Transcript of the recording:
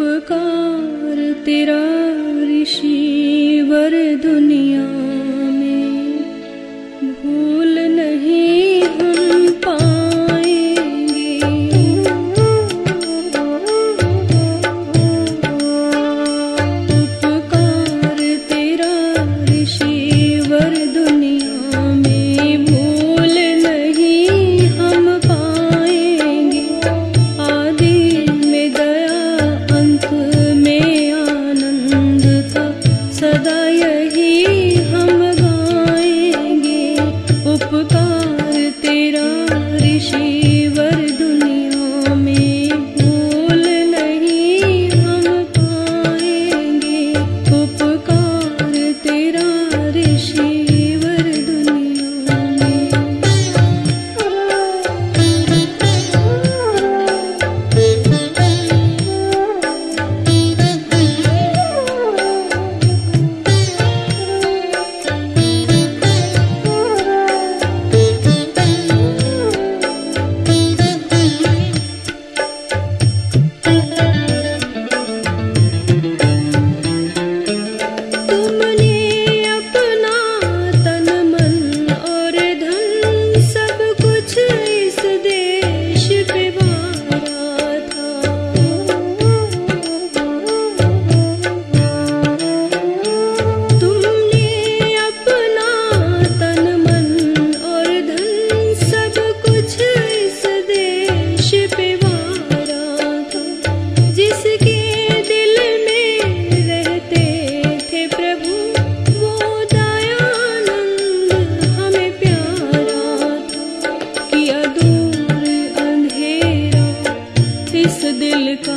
उपकार तेरा ऋषि वर दुनिया इस दिल का